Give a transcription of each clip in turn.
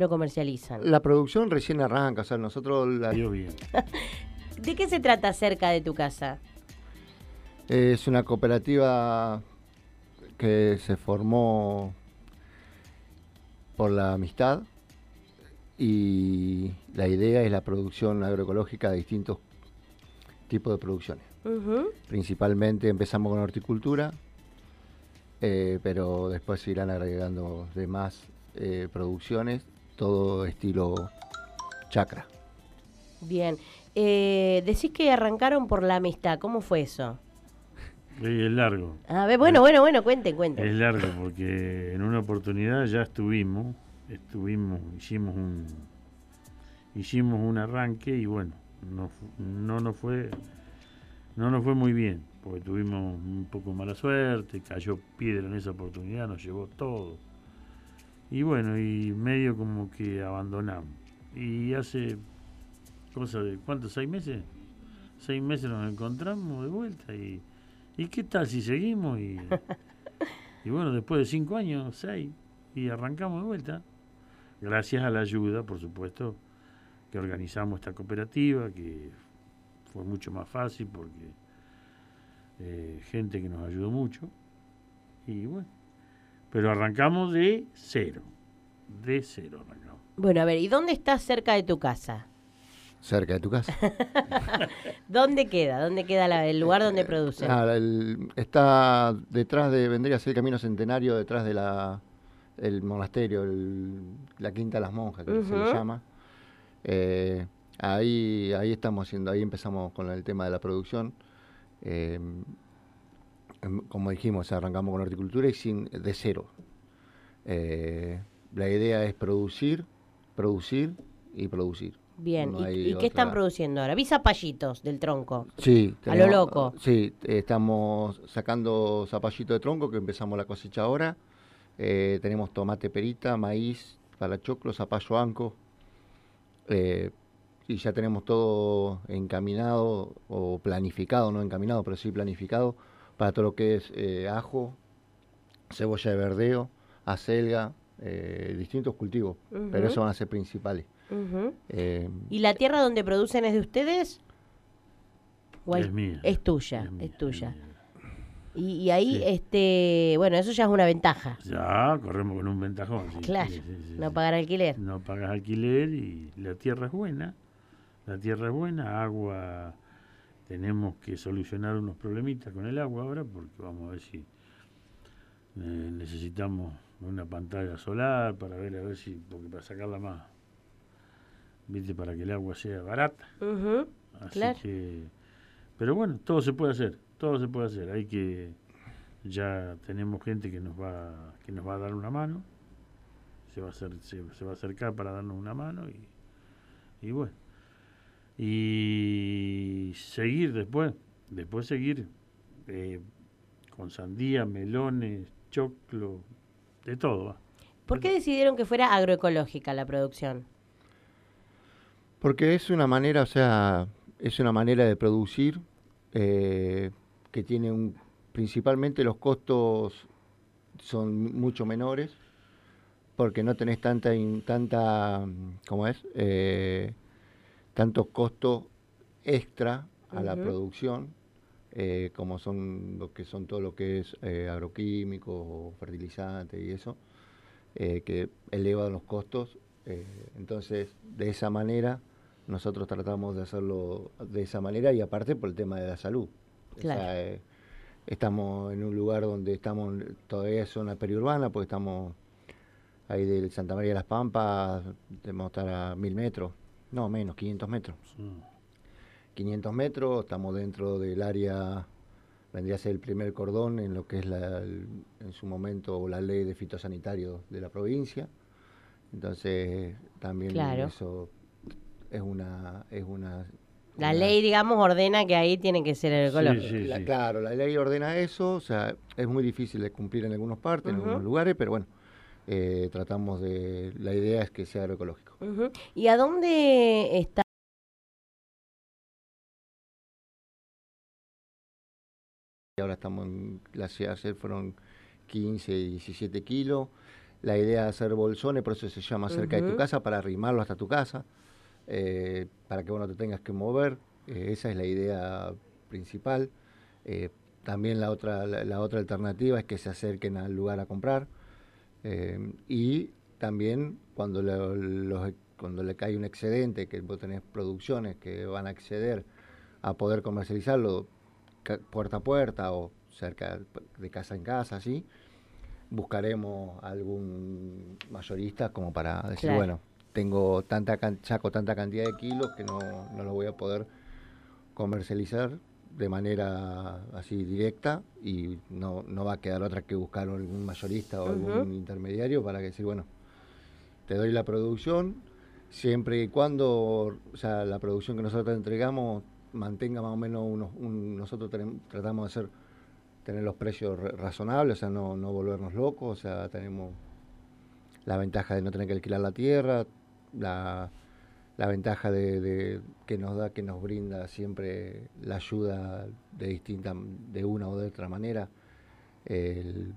lo comercializan? La producción recién arranca, o sea, nosotros la, Dios bien. ¿De qué se trata cerca de tu casa? es una cooperativa que se formó por la amistad y la idea es la producción agroecológica de distintos tipos de producciones. Principalmente empezamos con horticultura, eh, pero después se irán agregando demás eh, producciones, todo estilo chacra. Bien. Eh, decís que arrancaron por la amistad. ¿Cómo fue eso? Sí, es largo. A ver, bueno, bueno, bueno, cuenten, Es cuenten. largo porque en una oportunidad ya estuvimos, estuvimos, hicimos un hicimos un arranque y bueno, no, no nos fue no nos fue muy bien, porque tuvimos un poco mala suerte, cayó piedra en esa oportunidad, nos llevó todo. Y bueno, y medio como que abandonamos. Y hace cosa de ¿cuántos? ¿Seis meses? Seis meses nos encontramos de vuelta y ¿y qué tal si seguimos? Y, y bueno, después de cinco años, seis, y arrancamos de vuelta. Gracias a la ayuda, por supuesto, que organizamos esta cooperativa, que fue mucho más fácil porque eh, gente que nos ayudó mucho. Y bueno, pero arrancamos de cero, de cero arrancamos. Bueno, a ver, ¿y dónde estás cerca de tu casa? Cerca de tu casa. ¿Dónde queda? ¿Dónde queda la- el lugar donde producen? Ah, el- está detrás de, vendría a ser el camino centenario, detrás de la el monasterio, el- la Quinta de las Monjas, que se le llama. Eh, ahí, ahí estamos haciendo, ahí empezamos con el tema de la producción. Eh, como dijimos, arrancamos con horticultura y sin, de cero. Eh, la idea es producir, producir y producir. Bien, no ¿y, qué están produciendo ahora? Vi zapallitos del tronco. Sí. A lo loco. Sí, estamos sacando zapallito de tronco que empezamos la cosecha ahora. Eh, tenemos tomate perita, maíz para choclo, zapallo anco. Eh, y ya tenemos todo encaminado o planificado, no encaminado, pero sí planificado para todo lo que es eh, ajo, cebolla de verdeo, acelga, eh, distintos cultivos. Pero esos van a ser principales. Eh, ¿Y la tierra donde producen es de ustedes? ¿O hay- Es mía. Es tuya, es, mía, tuya. mía. Y, y ahí, Sí. este, bueno, eso ya es una ventaja. Ya, corremos con un ventajón. sí, Claro, sí, sí, sí, no sí. pagar alquiler. No pagas alquiler y la tierra es buena. La tierra es buena, agua. Tenemos que solucionar unos problemitas con el agua ahora porque vamos a ver si eh, necesitamos una pantalla solar para ver a ver si, porque para sacarla más, viste, para que el agua sea barata. Así Claro. que, pero bueno, todo se puede hacer, todo se puede hacer. Hay que, ya tenemos gente que nos va, que nos va a dar una mano, se va a hacer, se, se va a acercar para darnos una mano y, y bueno, y seguir después, después seguir eh, con sandía, melones, choclo, de todo. ¿Por qué decidieron que fuera agroecológica la producción? Porque es una manera, o sea, es una manera de producir eh, que tiene un, principalmente los costos son mucho menores, porque no tenés tanta, in- tanta, ¿cómo es? Eh, tantos costos extra a la producción, eh, como son lo que son todo lo que es eh, agroquímicos o fertilizantes y eso, eh, que elevan los costos. eh, entonces, de esa manera, nosotros tratamos de hacerlo de esa manera y aparte por el tema de la salud. O sea, estamos en un lugar donde estamos, todavía es zona periurbana, porque estamos ahí del Santa María de las Pampas, debemos estar a mil metros, no menos, 500 metros. Sí. 500 metros, estamos dentro del área, vendría a ser el primer cordón en lo que es la, el- en su momento la ley de fitosanitario de la provincia. Entonces, también Claro. eso es una... Es una La una- ley, digamos, ordena que ahí tiene que ser. Sí, la- sí. Claro, la ley ordena eso, o sea, es muy difícil de cumplir en algunas partes, en algunos lugares, pero bueno, eh, tratamos de... La idea es que sea agroecológico. ¿Y a dónde está? Y ahora estamos en la ciudad, ayer fueron 15, 17 kilos. la idea de hacer bolsones, por eso se llama cerca de tu casa, para arrimarlo hasta tu casa, eh, para que vos no te tengas que mover. eh, esa es la idea principal. También la otra, la, la otra alternativa es que se acerquen al lugar a comprar. Eh, y también cuando, lo- los- cuando le cae un excedente, que vos tenés producciones que van a acceder a poder comercializarlo puerta a puerta o cerca de casa en casa, así, buscaremos algún mayorista como para decir, Claro. bueno, tengo tanta can- saco tanta cantidad de kilos que no, no lo voy a poder comercializar de manera así directa y no, no va a quedar otra que buscar algún mayorista o algún intermediario para que decir, bueno, te doy la producción, siempre y cuando o sea, la producción que nosotros entregamos mantenga más o menos unos, un- nosotros tenemos- tratamos de hacer tener los precios re- razonables, o sea, no, no volvernos locos, o sea, tenemos la ventaja de no tener que alquilar la tierra, la, la ventaja de, de- que nos da, que nos brinda siempre la ayuda de distinta, de una o de otra manera, el,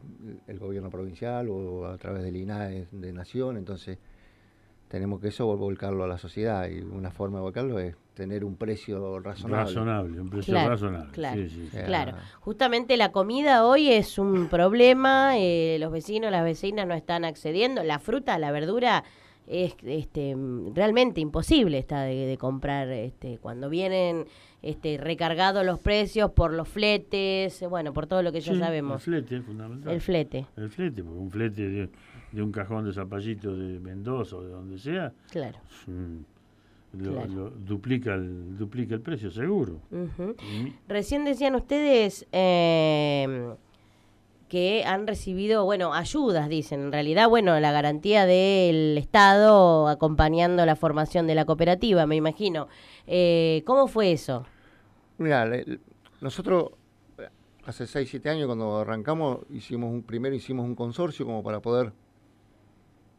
el gobierno provincial o a través del INAE de Nación, entonces tenemos que eso vol- volcarlo a la sociedad y una forma de volcarlo es tener un precio razonable. Razonable, un precio Claro, razonable. claro. Sí, sí, sí. Claro, justamente la comida hoy es un problema, eh, los vecinos, las vecinas no están accediendo, la fruta, la verdura es este realmente imposible está de, de comprar este cuando vienen este recargados los precios por los fletes, bueno, por todo lo que ya Sí, sabemos. El flete, fundamental. El flete, El flete, porque un flete de, de un cajón de zapallito de Mendoza o de donde sea, claro. lo, Claro. lo- duplica, el, duplica el precio, seguro. Recién decían ustedes eh, que han recibido, bueno, ayudas, dicen. En realidad, bueno, la garantía del Estado acompañando la formación de la cooperativa, me imagino. Eh, ¿Cómo fue eso? Mira, nosotros eh, hace 6, 7 años cuando arrancamos, hicimos un, primero hicimos un consorcio como para poder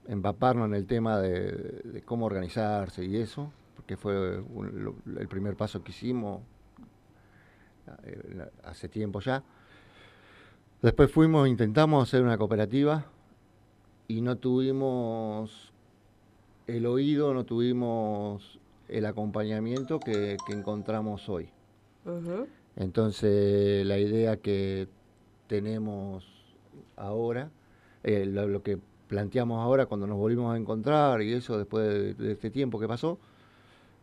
empaparnos en el tema de, de cómo organizarse y eso, porque fue un- lo- el primer paso que hicimos eh, hace tiempo ya. Después fuimos, intentamos hacer una cooperativa y no tuvimos el oído, no tuvimos el acompañamiento que, que encontramos hoy. Entonces, la idea que tenemos ahora, eh, lo, lo que planteamos ahora cuando nos volvimos a encontrar y eso después de, de este tiempo que pasó,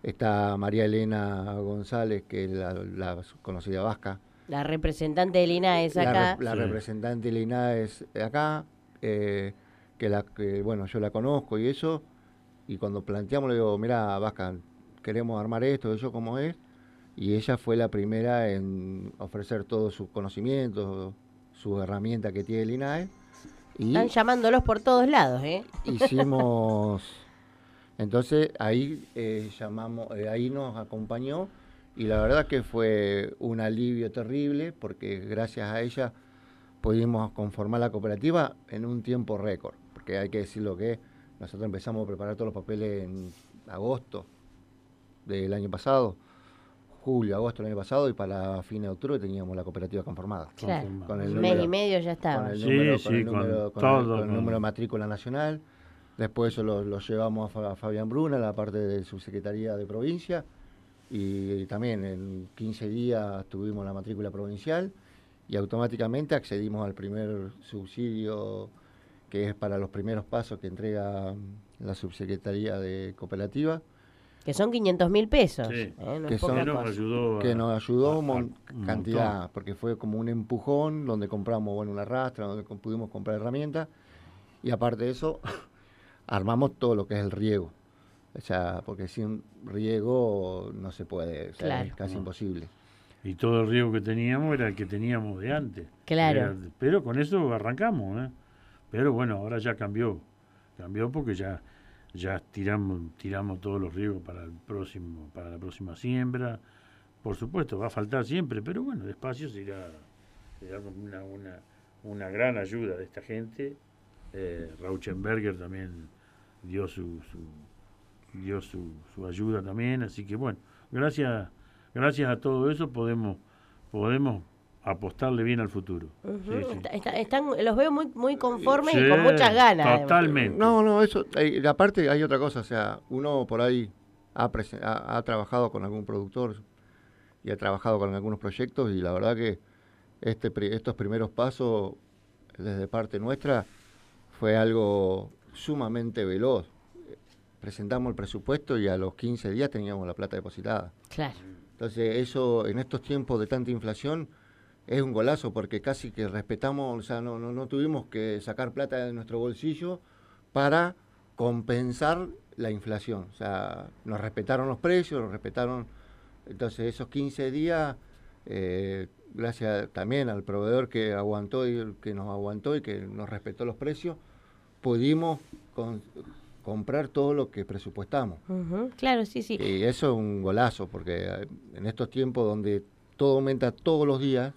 está María Elena González, que es la, la conocida vasca, La representante del INAES la, acá. rep- la Sí. representante Lina es acá, eh, que la que bueno, yo la conozco y eso, y cuando planteamos le digo, mira, Vasca, queremos armar esto, eso como es, y ella fue la primera en ofrecer todos sus conocimientos, sus herramientas que tiene el INAE, y Están llamándolos por todos lados, ¿eh? hicimos entonces ahí eh, llamamos eh, ahí nos acompañó y la verdad que fue un alivio terrible porque gracias a ella pudimos conformar la cooperativa en un tiempo récord porque hay que decir lo que nosotros empezamos a preparar todos los papeles en agosto del año pasado julio agosto del año pasado y para fin de octubre teníamos la cooperativa conformada Claro. Con el Un número- mes y medio ya con estaba. el Sí, número, sí, con el con número, con todo, el- con el con- número de matrícula nacional. Después eso lo, lo llevamos a, Fa- a Fabián Bruna, la parte de subsecretaría de provincia. Y también en 15 días tuvimos la matrícula provincial y automáticamente accedimos al primer subsidio que es para los primeros pasos que entrega la subsecretaría de cooperativa, Que son 500 mil pesos. Sí. ¿eh? No Que son- nos ayudó. a- que nos ayudó a- un mon- a- un cantidad, montón. porque fue como un empujón donde compramos bueno una rastra, donde pudimos comprar herramientas y aparte de eso armamos todo lo que es el riego. O sea, porque sin riego no se puede, o sea, Claro. es casi No. imposible. Y todo el riesgo que teníamos era el que teníamos de antes. Claro. Era- pero con eso arrancamos, ¿eh? Pero bueno, ahora ya cambió. Cambió porque ya ya tiramos tiramos todos los riesgos para el próximo para la próxima siembra. Por supuesto, va a faltar siempre, pero bueno, despacio se irá, se irá con una, una, una gran ayuda de esta gente. Eh, Rauschenberger también dio su, su dio su, su ayuda también, así que bueno, gracias gracias a todo eso podemos podemos apostarle bien al futuro. Ujú. Sí, sí. Está- está- están, los veo muy, muy conformes y con muchas ganas. además. Totalmente. No, no, eso, eh, y aparte hay otra cosa, o sea, uno por ahí ha, presen- ha, ha trabajado con algún productor y ha trabajado con algunos proyectos y la verdad que este, estos primeros pasos desde parte nuestra fue algo sumamente veloz. Presentamos el presupuesto y a los 15 días teníamos la plata depositada. Claro. Entonces, eso en estos tiempos de tanta inflación es un golazo porque casi que respetamos, o sea, no, no, no tuvimos que sacar plata de nuestro bolsillo para compensar la inflación. O sea, nos respetaron los precios, nos respetaron. Entonces, esos 15 días, eh, gracias también al proveedor que aguantó y que nos aguantó y que nos respetó los precios, pudimos con- comprar todo lo que presupuestamos. Claro, sí, sí. Y eso es un golazo, porque eh, en estos tiempos donde todo aumenta todos los días,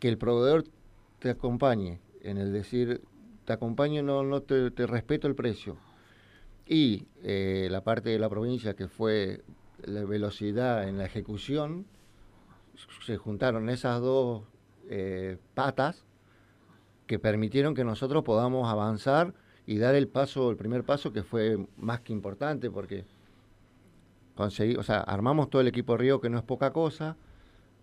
que el proveedor te acompañe en el decir, te acompaño, no, no te, te respeto el precio. Y eh, la parte de la provincia que fue la velocidad en la ejecución, se juntaron esas dos eh, patas que permitieron que nosotros podamos avanzar y dar el paso, el primer paso que fue más que importante porque conseguí, o sea, armamos todo el equipo Río que no es poca cosa.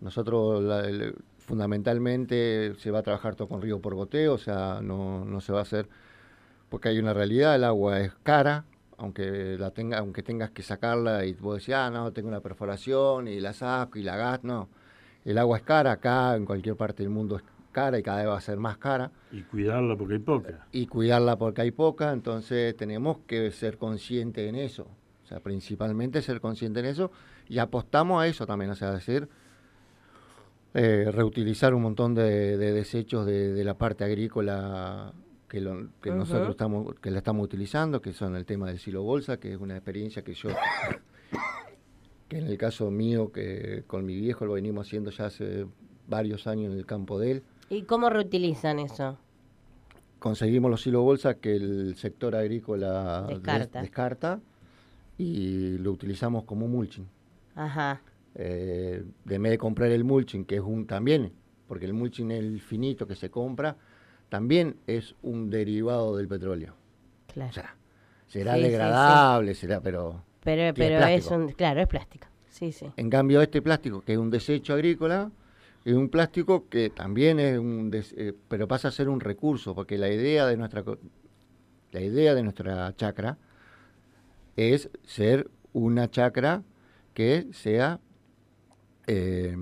Nosotros la- fundamentalmente se va a trabajar todo con río por goteo, o sea, no, no se va a hacer porque hay una realidad, el agua es cara, aunque la tenga, aunque tengas que sacarla y vos decís, ah, no, tengo una perforación y la saco y la gasto, no. El agua es cara acá, en cualquier parte del mundo es cara y cada vez va a ser más cara Y cuidarla porque hay poca. y cuidarla porque hay poca, entonces tenemos que ser conscientes en eso, o sea, principalmente ser conscientes en eso y apostamos a eso también, o sea, decir, eh, reutilizar un montón de, de desechos de, de la parte agrícola que, lo- que Ujú. nosotros estamos, que la estamos utilizando, que son el tema del silo bolsa, que es una experiencia que yo, que en el caso mío, que con mi viejo lo venimos haciendo ya hace varios años en el campo de él, ¿Y cómo reutilizan eso? conseguimos los silos bolsa que el sector agrícola des- Descarta. y lo utilizamos como mulching. Ajá. Eh, de en vez de comprar el mulching, que es un también, porque el mulching el finito que se compra, también es un derivado del petróleo. Claro. O sea, será Sí, sí, sí. degradable, será, pero pero es pero es, un. Claro, es plástico. Sí, sí. En cambio, este plástico, que es un desecho agrícola, es un plástico que también es un, des- eh, pero pasa a ser un recurso, porque la idea de nuestra, la idea de nuestra chacra es ser una chacra que sea, eh,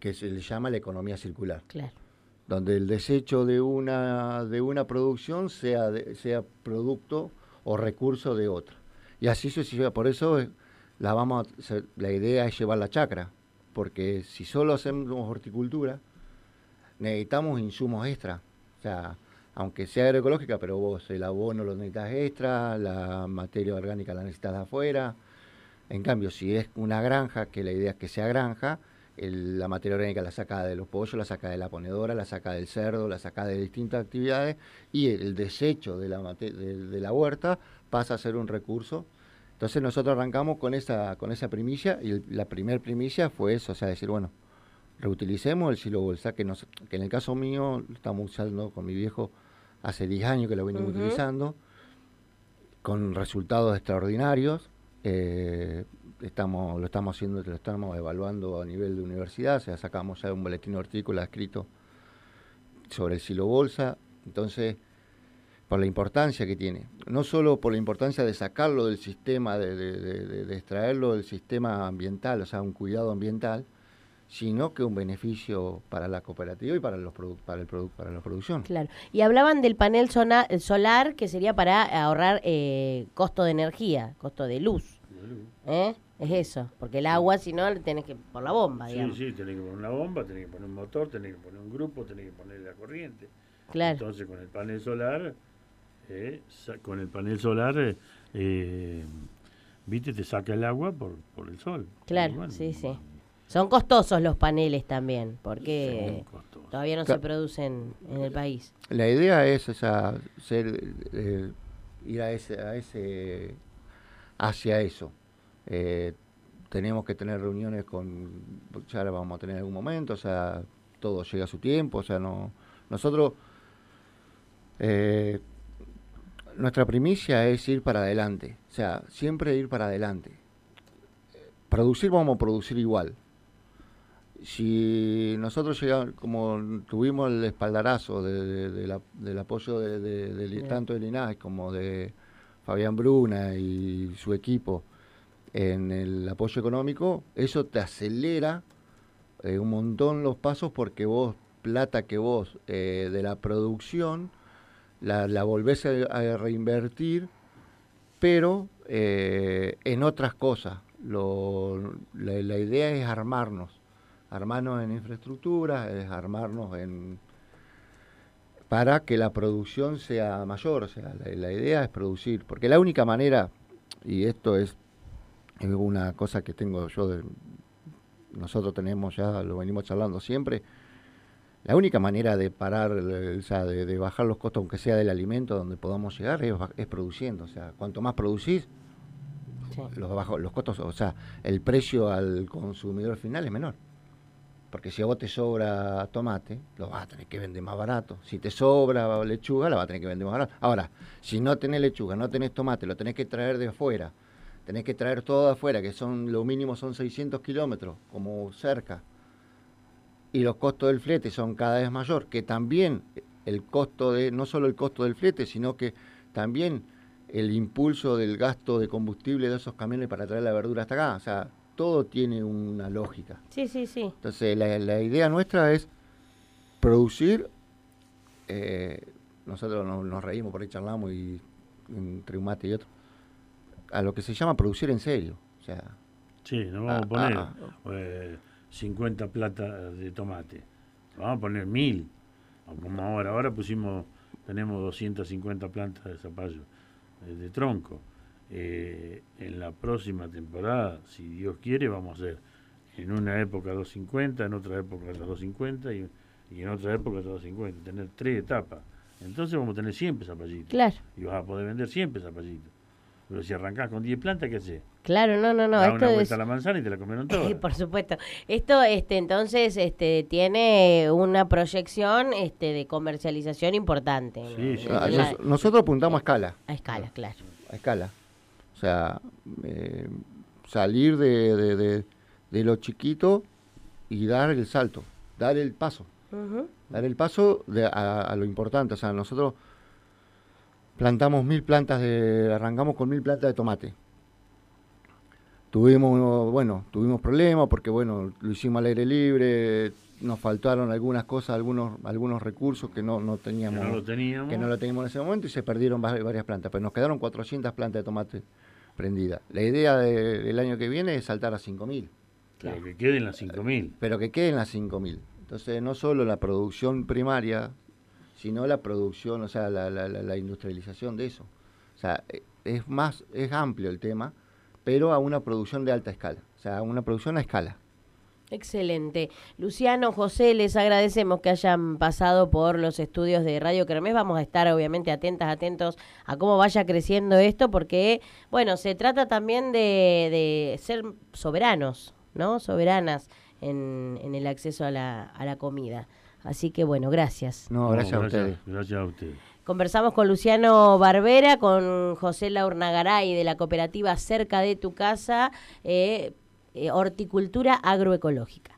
que se le llama la economía circular Claro. donde el desecho de una, de una producción sea, de- sea producto o recurso de otra. Y así sucesivamente. Por eso la, vamos a- la idea es llevar la chacra, porque si solo hacemos horticultura, necesitamos insumos extra. O sea, aunque sea agroecológica, pero vos el abono lo necesitas extra, la materia orgánica la necesitas de afuera. En cambio, si es una granja, que la idea es que sea granja, la materia orgánica la saca de los pollos, la saca de la ponedora, la saca del cerdo, la saca de distintas actividades y el, desecho de la, de la huerta pasa a ser un recurso. Entonces nosotros arrancamos con esa, con esa primicia y el- la primer primicia fue eso, o sea, decir, bueno, reutilicemos el silo bolsa, que, nos, que en el caso mío lo estamos usando con mi viejo hace 10 años que lo venimos Ujú. utilizando, con resultados extraordinarios. eh, estamos, lo estamos haciendo, lo estamos evaluando a nivel de universidad, o sea, sacamos ya un boletín hortícola escrito sobre el silo bolsa. Entonces, por la importancia que tiene, no solo por la importancia de sacarlo del sistema, de, de- de- de- de extraerlo del sistema ambiental, o sea, un cuidado ambiental, sino que un beneficio para la cooperativa y para los produ- para el produ- para la producción. Claro. Y hablaban del panel sona- solar que sería para ahorrar eh, costo de energía, costo de luz. ¿Eh? Es eso. Porque el agua, si no, le tenés que por la bomba, Sí, digamos. sí, tenés que poner una bomba, tenés que poner un motor, tenés que poner un grupo, tenés que poner la corriente. Claro. Entonces con el panel solar, eh, con el panel solar, eh, eh, viste, te saca el agua por, por el sol. Claro, bueno, sí, sí. Son costosos los paneles también, porque todavía no se producen en el país. La idea es esa, ser, eh, ir a ese, a ese, hacia eso. Eh, tenemos que tener reuniones con, ya las vamos a tener en algún momento, o sea, todo llega a su tiempo, o sea, no, nosotros, eh, nuestra primicia es ir para adelante, o sea, siempre ir para adelante. Producir vamos a producir igual. Si nosotros llegamos, como tuvimos el espaldarazo del apoyo de, tanto de Linares como de Fabián Bruna y su equipo, en el apoyo económico, eso te acelera eh, un montón los pasos porque vos, plata que vos eh, de la producción, la, la volvés a, reinvertir, pero eh, en otras cosas. Lo, la, idea es armarnos, armarnos en infraestructura, es armarnos en para que la producción sea mayor, o sea, la, la idea es producir, porque la única manera, y esto es es una cosa que tengo yo, de, nosotros tenemos ya, lo venimos charlando siempre, la única manera de parar, o sea, de, bajar los costos, aunque sea del alimento, donde podamos llegar, es, produciendo. O sea, cuanto más producís, los, bajo, los costos, o sea, el precio al consumidor final es menor. Porque si a vos te sobra tomate, lo vas a tener que vender más barato. Si te sobra lechuga, la vas a tener que vender más barato. Ahora, si no tenés lechuga, no tenés tomate, lo tenés que traer de afuera, tenés que traer todo de afuera, que son lo mínimo son 600 kilómetros, como cerca, y los costos del flete son cada vez mayor, que también el costo de, no solo el costo del flete, sino que también el impulso del gasto de combustible de esos camiones para traer la verdura hasta acá. O sea, todo tiene una lógica. Sí, sí, sí. Entonces, la, idea nuestra es producir. Eh, nosotros nos, reímos por ahí, charlamos y entre un mate y otro. A lo que se llama producir en serio. O sea, sí, nos vamos ah, a, poner. Ah, ah. Pues, 50 plata de tomate. Vamos a poner 1000. Como ahora, ahora pusimos, tenemos 250 plantas de zapallo eh, de tronco. Eh, en la próxima temporada, si Dios quiere, vamos a hacer en una época 250, en otra época las 250 y, en otra época las 250. Tener tres etapas. Entonces vamos a tener siempre zapallitos. Y vas a poder vender siempre zapallitos. Pero si arrancás con 10 plantas, ¿qué haces? Claro, no, no, no. Da una vuelta a la manzana y te la comieron todas. por supuesto. Esto, este, entonces, este, tiene una proyección, este, de comercialización importante. Sí, sí. Ah, nosotros apuntamos a escala. A escala, claro. A escala. O sea, eh, salir de, de, de, lo chiquito y dar el salto, dar el paso. Dar el paso de, a lo importante. O sea, nosotros plantamos mil plantas de, arrancamos con mil plantas de tomate. Tuvimos, bueno, tuvimos problemas porque, bueno, lo hicimos al aire libre, nos faltaron algunas cosas, algunos, algunos recursos que no, no teníamos. Que no lo teníamos. Que no lo teníamos en ese momento y se perdieron varias plantas, pero nos quedaron 400 plantas de tomate prendidas. La idea del año que viene es saltar a 5.000. Pero que queden las 5.000. Pero que queden las 5.000. Entonces, no solo la producción primaria sino la producción, o sea, la, la, la, industrialización de eso. O sea, e, es más, es amplio el tema, pero a una producción de alta escala, o sea, a una producción a escala. Excelente. Luciano, José, les agradecemos que hayan pasado por los estudios de Radio Kermés. Vamos a estar obviamente atentas, atentos a cómo vaya creciendo esto, porque, bueno, se trata también de, ser soberanos, ¿no? Soberanas en, el acceso a la comida. Así que bueno, gracias. No, gracias, a ustedes. Gracias a ustedes. Conversamos con Luciano Barbera, con José Laurnagaray de la cooperativa Cerca de tu Casa, eh, eh, Horticultura Agroecológica.